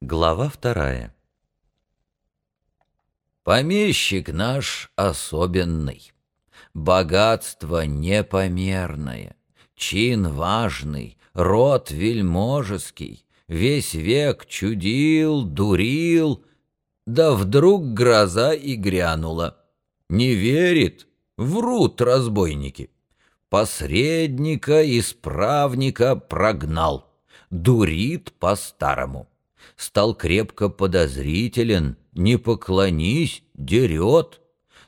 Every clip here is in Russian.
Глава вторая. Помещик наш особенный, Богатство непомерное, Чин важный, род вельможеский, Весь век чудил, дурил, Да вдруг гроза и грянула. Не верит, врут разбойники. Посредника, исправника прогнал, Дурит по-старому стал крепко подозрителен, не поклонись, дерет.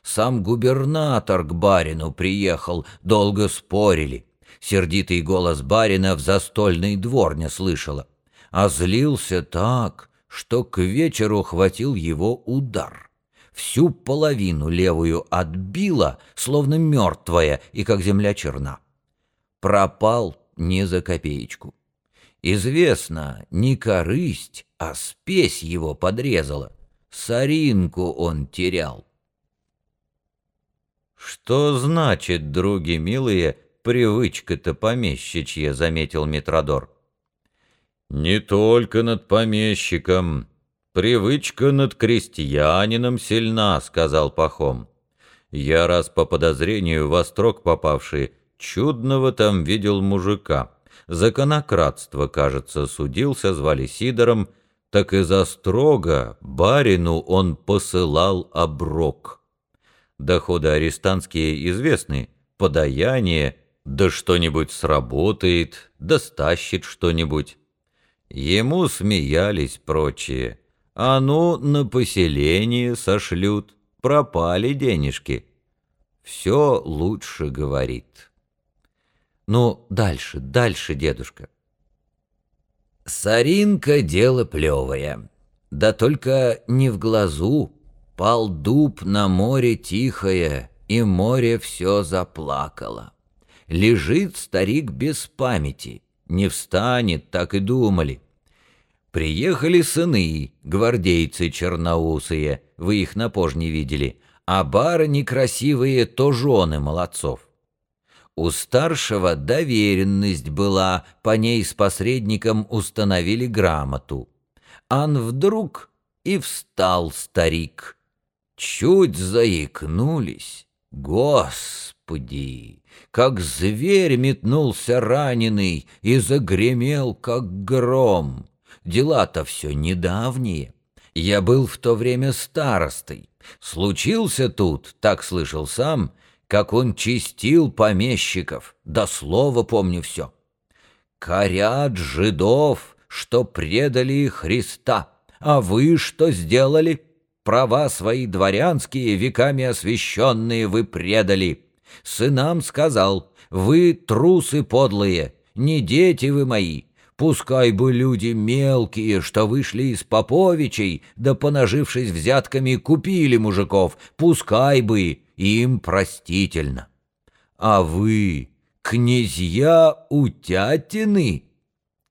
Сам губернатор к барину приехал, долго спорили. Сердитый голос барина в застольный двор не слышала. А злился так, что к вечеру хватил его удар. Всю половину левую отбила, словно мертвая и как земля черна. Пропал не за копеечку. Известно, не корысть, а спесь его подрезала. Соринку он терял. «Что значит, други милые, привычка-то помещичья?» — заметил Митродор. «Не только над помещиком. Привычка над крестьянином сильна», — сказал Пахом. «Я раз по подозрению во строк попавший, чудного там видел мужика. За конократство, кажется, судился, звали Сидором, так и за строго барину он посылал оброк. Доходы арестантские известны, подаяние, да что-нибудь сработает, да стащит что-нибудь. Ему смеялись прочие. А ну, на поселение сошлют, пропали денежки. Все лучше говорит. Ну, дальше, дальше, дедушка. Саринка — дело плевое. Да только не в глазу. Пал дуб на море тихое, и море все заплакало. Лежит старик без памяти, не встанет, так и думали. Приехали сыны, гвардейцы черноусые, вы их на пожне видели, а барыни красивые то жены молодцов. У старшего доверенность была, по ней с посредником установили грамоту. Ан вдруг и встал старик. Чуть заикнулись. Господи! Как зверь метнулся раненый и загремел, как гром. Дела-то все недавние. Я был в то время старостой. Случился тут, так слышал сам, — как он чистил помещиков, до слова помню все. Корят жидов, что предали Христа, а вы что сделали? Права свои дворянские, веками освященные, вы предали. Сынам сказал, вы трусы подлые, не дети вы мои, Пускай бы люди мелкие, что вышли из поповичей, да понажившись взятками, купили мужиков, пускай бы, им простительно. А вы, князья утятины?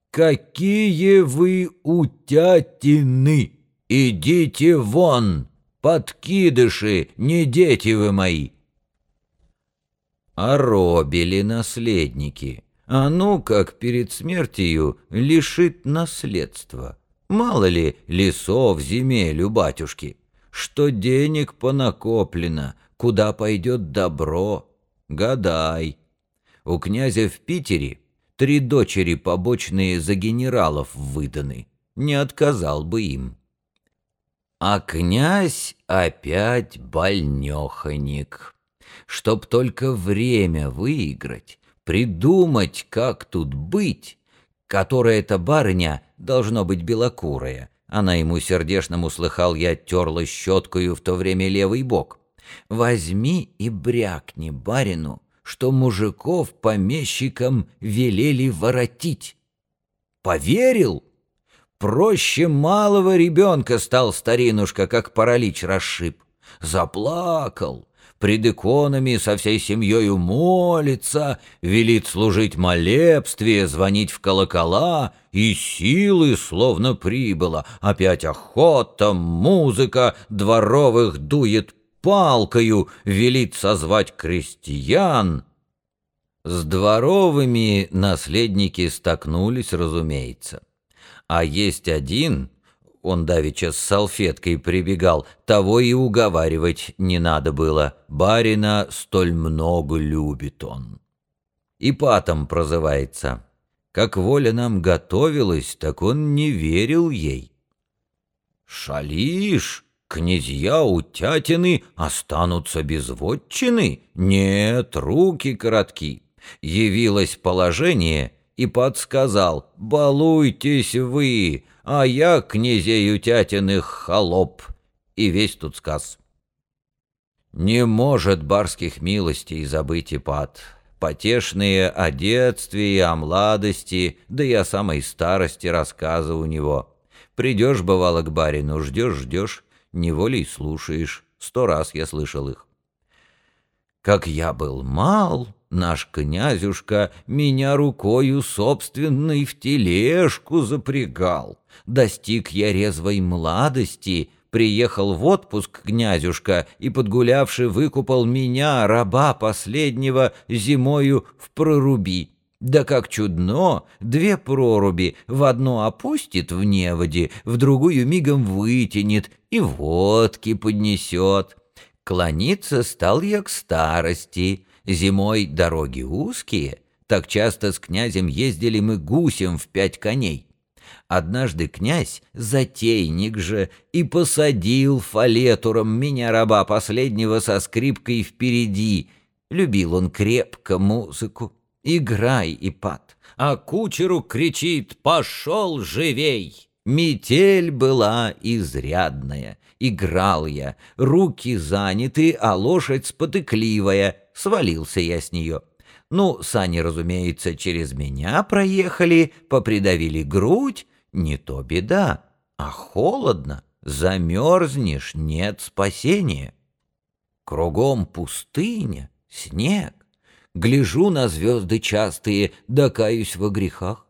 Какие вы утятины? Идите вон, подкидыши, не дети вы мои. А робили наследники — а ну, как перед смертью лишит наследства. Мало ли лесов, земель у батюшки, что денег понакоплено, куда пойдет добро, гадай. У князя в Питере три дочери побочные за генералов выданы, не отказал бы им. А князь опять больнёхонек. Чтоб только время выиграть, придумать, как тут быть, которая эта барыня должно быть белокурая. Она ему сердешному слыхал, я терла щеткою в то время левый бок. Возьми и брякни барину, что мужиков помещикам велели воротить. Поверил? Проще малого ребенка стал старинушка, как паралич расшиб. Заплакал, пред иконами со всей семьей молится, велит служить молебствие, звонить в колокола, и силы словно прибыло, опять охота, музыка, дворовых дует палкою, велит созвать крестьян. С дворовыми наследники столкнулись, разумеется. А есть один, Он давеча с салфеткой прибегал, того и уговаривать не надо было. Барина столь много любит он. И патом прозывается. Как воля нам готовилась, так он не верил ей. «Шалишь, князья утятины останутся без вотчины? Нет, руки коротки. Явилось положение, и подсказал, «Балуйтесь вы, а я князей утятиных холоп». И весь тут сказ. Не может барских милостей забыть и пад. Потешные о детстве и о младости, да и о самой старости рассказы у него. Придешь, бывало, к барину, ждешь-ждешь, неволей слушаешь. Сто раз я слышал их. Как я был мал, наш князюшка меня рукою собственной в тележку запрягал. Достиг я резвой младости, приехал в отпуск князюшка и, подгулявши, выкупал меня, раба последнего, зимою в проруби. Да как чудно, две проруби, в одну опустит в неводе, в другую мигом вытянет и водки поднесет. Клониться стал я к старости, Зимой дороги узкие, так часто с князем ездили мы гусем в пять коней. Однажды князь, затейник же, и посадил фалетуром меня, раба последнего, со скрипкой впереди. Любил он крепко музыку. Играй, и пад, а кучеру кричит «Пошел живей!» Метель была изрядная. Играл я, руки заняты, а лошадь спотыкливая — Свалился я с нее. Ну, сани, разумеется, через меня проехали, попридавили грудь. Не то беда, а холодно. Замерзнешь, нет спасения. Кругом пустыня, снег. Гляжу на звезды частые, да каюсь во грехах.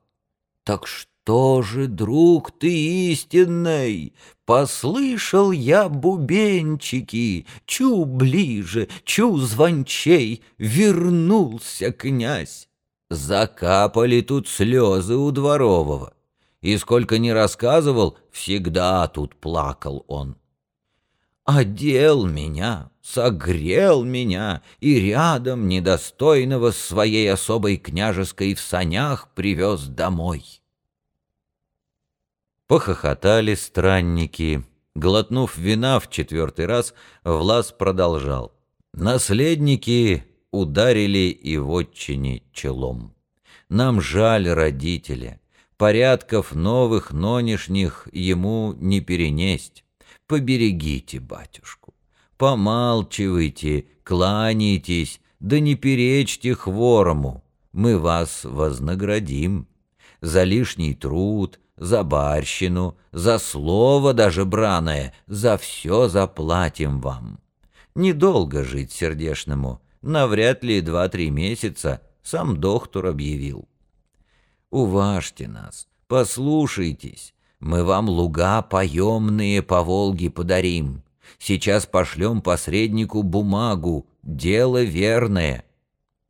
Так что? «Что же, друг ты истинный? Послышал я бубенчики, чу ближе, чу звончей, вернулся князь!» Закапали тут слезы у дворового. И сколько ни рассказывал, всегда тут плакал он. Одел меня, согрел меня и рядом недостойного своей особой княжеской в санях привез домой. Похохотали странники. Глотнув вина в четвертый раз, Влас продолжал. Наследники ударили и в отчине челом. Нам жаль родителя. Порядков новых, нонешних ему не перенесть. Поберегите батюшку. Помалчивайте, кланяйтесь, да не перечьте хворому. Мы вас вознаградим. За лишний труд, за барщину, за слово даже браное, за все заплатим вам. Недолго жить сердешному, навряд ли два-три месяца, сам доктор объявил. Уважьте нас, послушайтесь, мы вам луга поемные по Волге подарим. Сейчас пошлем посреднику бумагу, дело верное.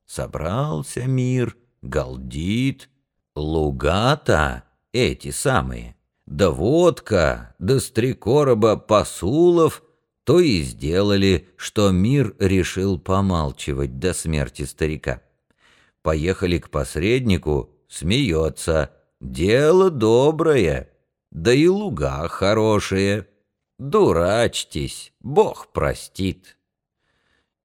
Собрался мир, галдит, луга-то эти самые, да водка, да с три короба посулов, то и сделали, что мир решил помалчивать до смерти старика. Поехали к посреднику, смеется, дело доброе, да и луга хорошие. Дурачьтесь, Бог простит.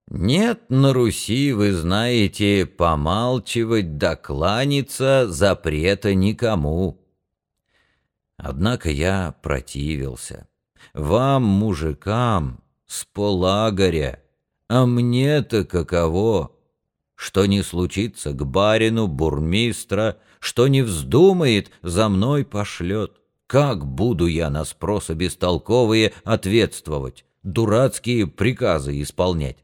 Нет на Руси, вы знаете, помалчивать да кланяться запрета никому. Однако я противился. Вам, мужикам, с полагоря, а мне-то каково? Что не случится к барину, бурмистра, что не вздумает, за мной пошлет. Как буду я на спросы бестолковые ответствовать, дурацкие приказы исполнять?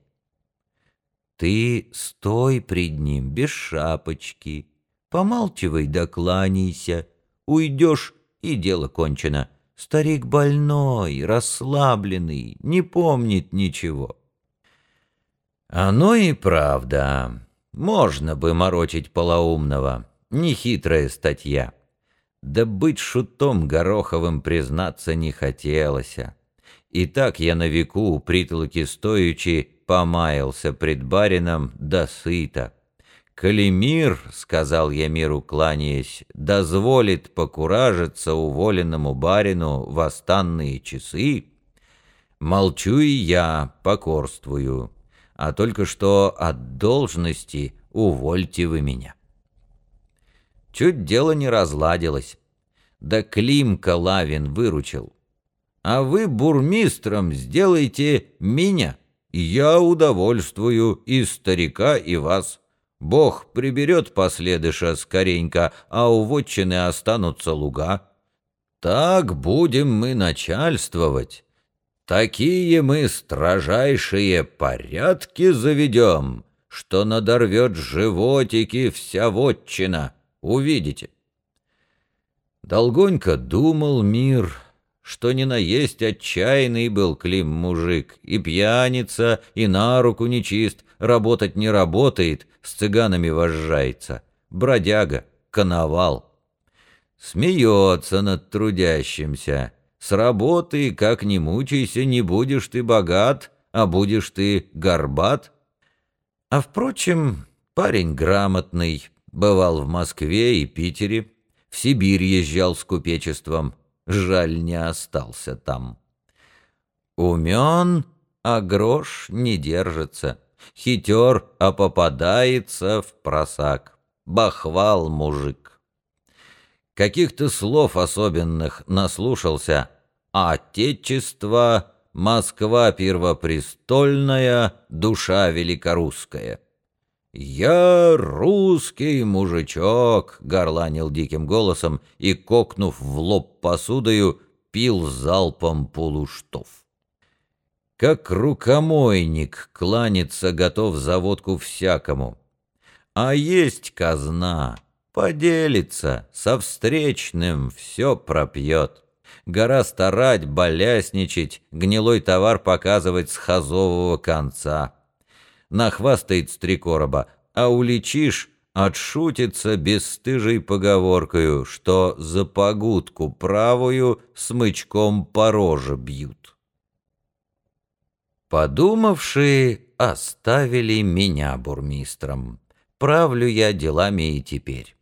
Ты стой пред ним без шапочки, помалчивай да кланяйся, уйдешь и дело кончено. Старик больной, расслабленный, не помнит ничего. Оно и правда. Можно бы морочить полоумного. Нехитрая статья. Да быть шутом Гороховым признаться не хотелось. И так я на веку у притолоки стоячи помаялся пред барином до сыта. «Калимир, — сказал я миру кланяясь, — дозволит покуражиться уволенному барину в останные часы. Молчу и я, покорствую, а только что от должности увольте вы меня». Чуть дело не разладилось. Да Климка Лавин выручил. А вы бурмистром сделайте меня. Я удовольствую и старика, и вас. Бог приберет последыша скоренько, а у вотчины останутся луга. Так будем мы начальствовать. Такие мы строжайшие порядки заведем, что надорвет животики вся вотчина. Увидите. Долгонько думал мир, что не наесть отчаянный был Клим мужик, и пьяница, и на руку нечист, работать не работает, с цыганами вожжается, бродяга, коновал. Смеется над трудящимся. С работы, как не мучайся, не будешь ты богат, а будешь ты горбат. А впрочем, парень грамотный, Бывал в Москве и Питере, в Сибирь езжал с купечеством, жаль, не остался там. Умен, а грош не держится, хитер, а попадается в просак. Бахвал мужик. Каких-то слов особенных наслушался, отечество, Москва первопрестольная, душа великорусская. «Я русский мужичок», — горланил диким голосом и, кокнув в лоб посудою, пил залпом полуштов. Как рукомойник кланяться готов за водку всякому. А есть казна, поделится, со встречным все пропьет. Гора старать, болясничать, гнилой товар показывать с хазового конца нахвастает с три короба, а уличишь, отшутится бесстыжей поговоркою, что за погудку правую смычком по роже бьют. Подумавшие оставили меня бурмистром. Правлю я делами и теперь.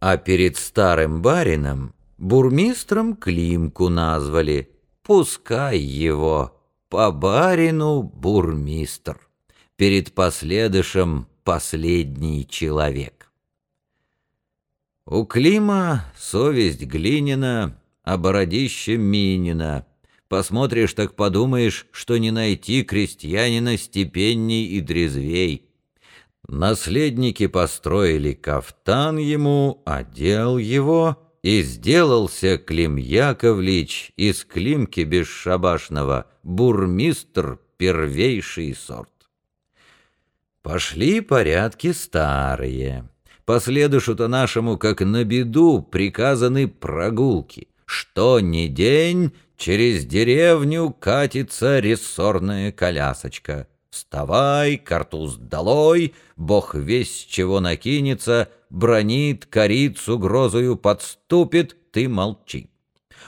А перед старым барином бурмистром Климку назвали. Пускай его по барину бурмистр перед последышем последний человек. У Клима совесть глинина, а бородище минина. Посмотришь, так подумаешь, что не найти крестьянина степенней и дрезвей. Наследники построили кафтан ему, одел его, и сделался Клим Яковлевич из Климки Бесшабашного бурмистр первейший сорт. Пошли порядки старые. Последушу-то нашему, как на беду, приказаны прогулки. Что ни день, через деревню катится рессорная колясочка. Вставай, картуз долой, бог весь чего накинется, бронит, корит, с угрозою подступит, ты молчи.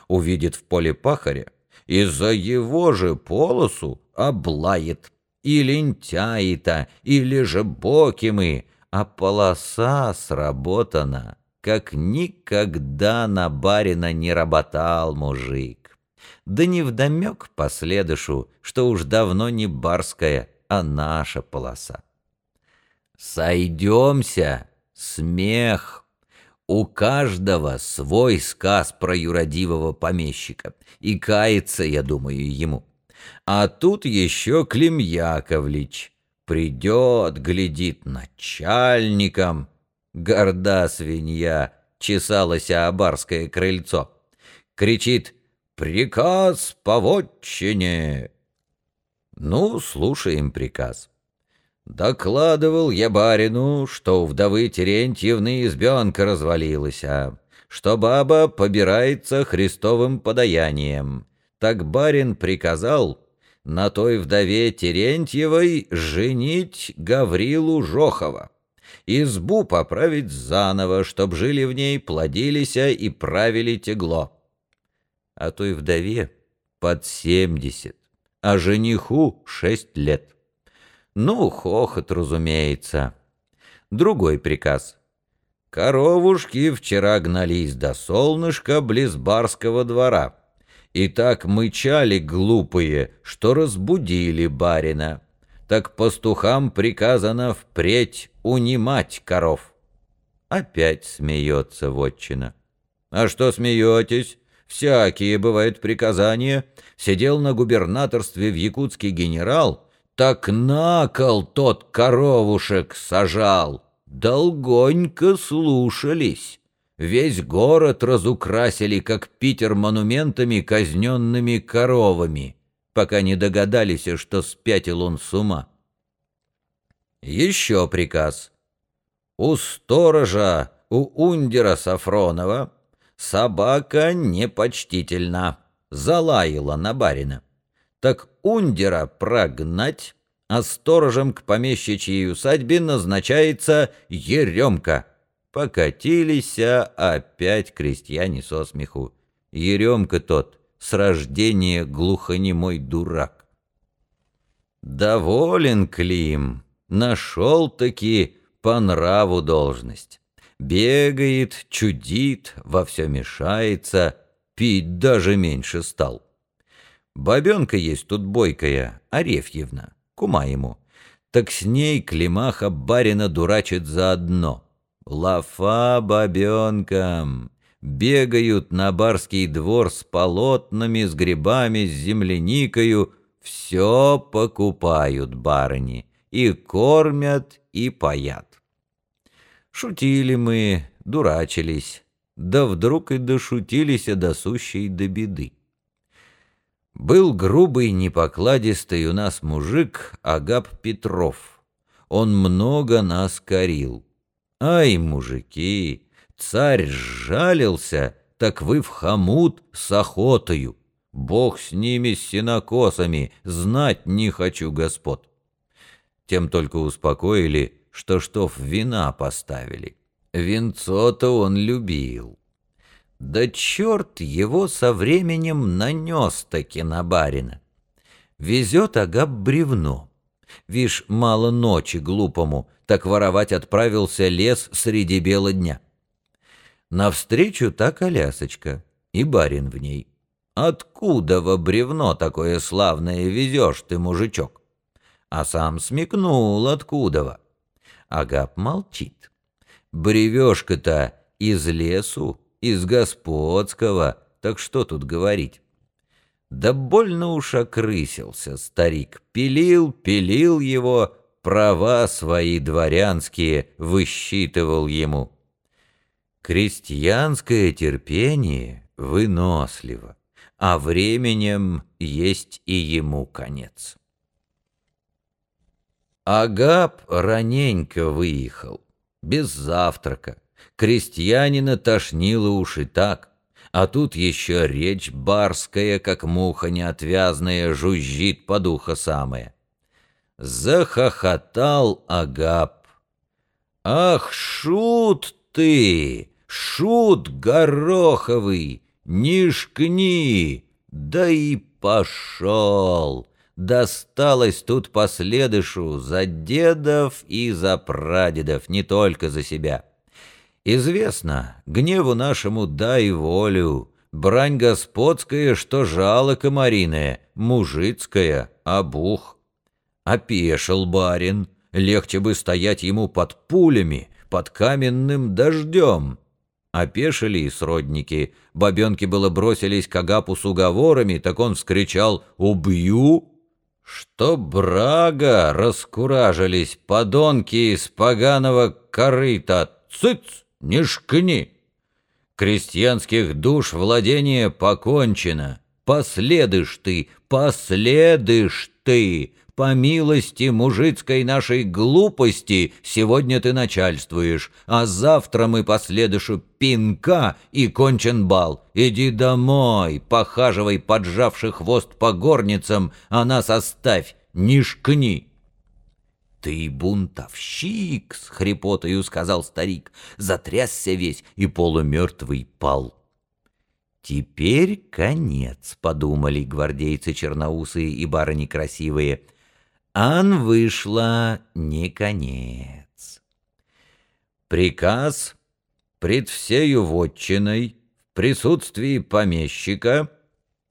Увидит в поле пахаря, и за его же полосу облает и лентяи-то, или же боки мы, а полоса сработана, как никогда на барина не работал мужик. Да не вдомек последушу, что уж давно не барская, а наша полоса. Сойдемся, смех. У каждого свой сказ про юродивого помещика, и кается, я думаю, ему. А тут еще Клим Яковлевич. Придет, глядит начальником. Горда свинья, чесалась барское крыльцо. Кричит «Приказ по вотчине!» Ну, слушаем приказ. Докладывал я барину, что у вдовы Терентьевны избенка развалилась, а что баба побирается христовым подаянием так барин приказал на той вдове Терентьевой женить Гаврилу Жохова. избу поправить заново, чтоб жили в ней, плодились и правили тегло. А той вдове под семьдесят, а жениху шесть лет. Ну, хохот, разумеется. Другой приказ. Коровушки вчера гнались до солнышка близ барского двора. И так мычали глупые, что разбудили барина. Так пастухам приказано впредь унимать коров. Опять смеется вотчина. А что смеетесь? Всякие бывают приказания. Сидел на губернаторстве в Якутске генерал, так на кол тот коровушек сажал. Долгонько слушались. Весь город разукрасили, как Питер, монументами казненными коровами, пока не догадались, что спятил он с ума. Еще приказ. У сторожа, у ундера Сафронова собака непочтительна, залаяла на барина. Так ундера прогнать, а сторожем к помещичьей усадьбе назначается Еремка. Покатились опять крестьяне со смеху. Еремка тот, с рождения глухонемой дурак. Доволен Клим, нашел-таки по нраву должность. Бегает, чудит, во все мешается, пить даже меньше стал. Бабенка есть тут бойкая, Арефьевна, кума ему. Так с ней Климаха барина дурачит заодно. Лафа бабенкам. Бегают на барский двор с полотнами, с грибами, с земляникою. Все покупают барыни. И кормят, и паят. Шутили мы, дурачились. Да вдруг и дошутились о досущей до беды. Был грубый, непокладистый у нас мужик Агап Петров. Он много нас корил. Ай, мужики, царь сжалился, так вы в хомут с охотою. Бог с ними, с синокосами, знать не хочу, господ. Тем только успокоили, что штоф вина поставили. Винцо-то он любил. Да черт его со временем нанес-таки на барина. Везет Агап бревно. Вишь, мало ночи глупому, так воровать отправился лес среди бела дня. Навстречу та колясочка, и барин в ней. Откуда во бревно такое славное везешь ты, мужичок? А сам смекнул, откуда во. Агап молчит. Бревешка-то из лесу, из господского, так что тут говорить? Да больно уж окрысился старик, пилил, пилил его, права свои дворянские высчитывал ему. Крестьянское терпение выносливо, а временем есть и ему конец. Агап раненько выехал, без завтрака. Крестьянина тошнило уж и так, а тут еще речь барская, как муха неотвязная, жужжит по духа самая. Захохотал Агап. «Ах, шут ты, шут гороховый, не шкни!» Да и пошел! Досталось тут последышу за дедов и за прадедов, не только за себя. Известно, гневу нашему дай волю, брань господская, что жало комариное, мужицкая, обух. Опешил барин, легче бы стоять ему под пулями, под каменным дождем. Опешили и сродники, бабенки было бросились к Агапу с уговорами, так он вскричал «Убью!» Что брага раскуражились подонки из поганого корыта, цыц! Не шкни. Крестьянских душ владение покончено. Последыш ты, последыш ты. По милости мужицкой нашей глупости сегодня ты начальствуешь, а завтра мы последышу пинка и кончен бал. Иди домой, похаживай поджавший хвост по горницам, а нас оставь, не шкни. «Ты бунтовщик!» — с хрипотою сказал старик. Затрясся весь и полумертвый пал. «Теперь конец», — подумали гвардейцы черноусые и барыни красивые. Ан вышла не конец. Приказ пред всею вотчиной в присутствии помещика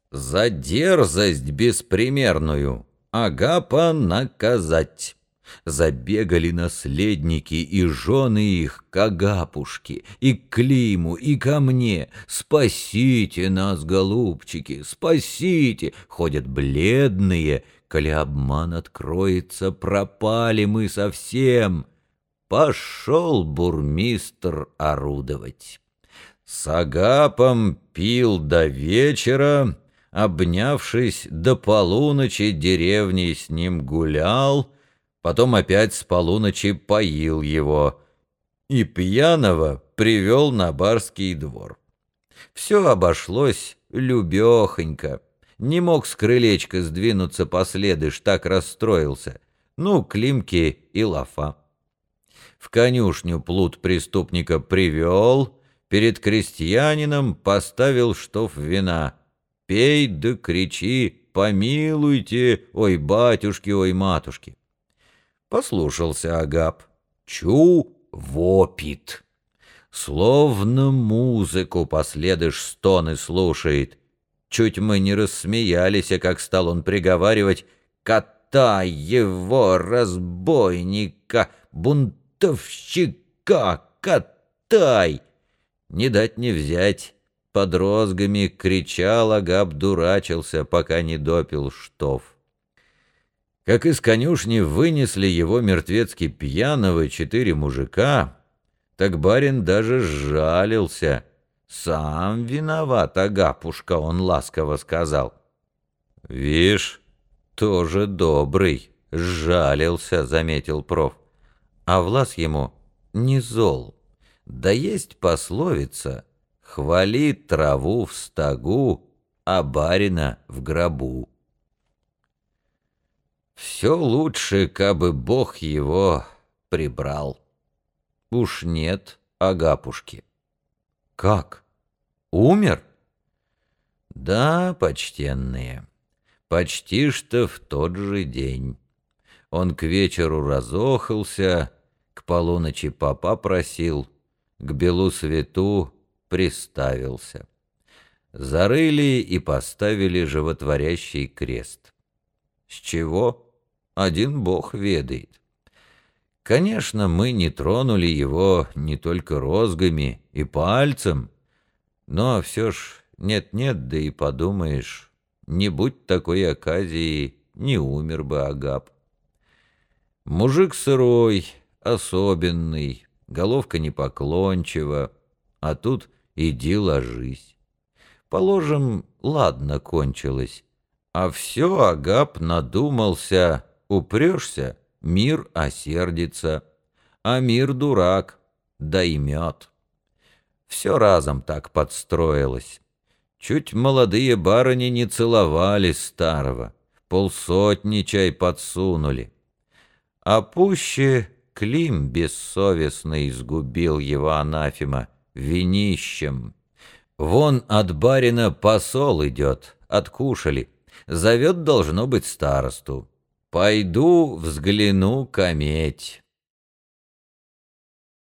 за дерзость беспримерную Агапа наказать. Забегали наследники и жены их к Агапушке, и к Климу, и ко мне. «Спасите нас, голубчики, спасите!» Ходят бледные, коли обман откроется, пропали мы совсем. Пошел бурмистр орудовать. С Агапом пил до вечера, обнявшись до полуночи деревни с ним гулял, потом опять с полуночи поил его и пьяного привел на барский двор. Все обошлось любехонько. Не мог с крылечка сдвинуться последыш, так расстроился. Ну, Климки и Лафа. В конюшню плут преступника привел, перед крестьянином поставил штоф вина. Пей да кричи, помилуйте, ой, батюшки, ой, матушки. Послушался Агап. Чу вопит. Словно музыку последыш стоны слушает. Чуть мы не рассмеялись, а как стал он приговаривать «Катай его, разбойника, бунтовщика, катай!» Не дать не взять. Под розгами кричал Агап, дурачился, пока не допил штоф. Как из конюшни вынесли его мертвецки пьяного четыре мужика, так барин даже сжалился. «Сам виноват, Агапушка», — он ласково сказал. «Вишь, тоже добрый, сжалился», — заметил проф. А Влас ему не зол. Да есть пословица «Хвали траву в стогу, а барина в гробу». Все лучше, кабы Бог его прибрал. Уж нет Агапушки. Как? Умер? Да, почтенные, почти что в тот же день. Он к вечеру разохался, к полуночи папа просил, к белу свету приставился. Зарыли и поставили животворящий крест. С чего? Один Бог ведает. Конечно, мы не тронули его не только розгами и пальцем, но все ж нет-нет, да и подумаешь, не будь такой оказии, не умер бы Агап. Мужик сырой, особенный, головка непоклончива, а тут иди ложись. Положим, ладно кончилось, а все Агап надумался Упрешься, мир осердится, а мир дурак, доймет. Все разом так подстроилось. Чуть молодые барыни не целовали старого, полсотни чай подсунули. А пуще Клим бессовестно изгубил его анафема винищем. Вон от барина посол идет, откушали, зовет должно быть старосту. Пойду взгляну кометь.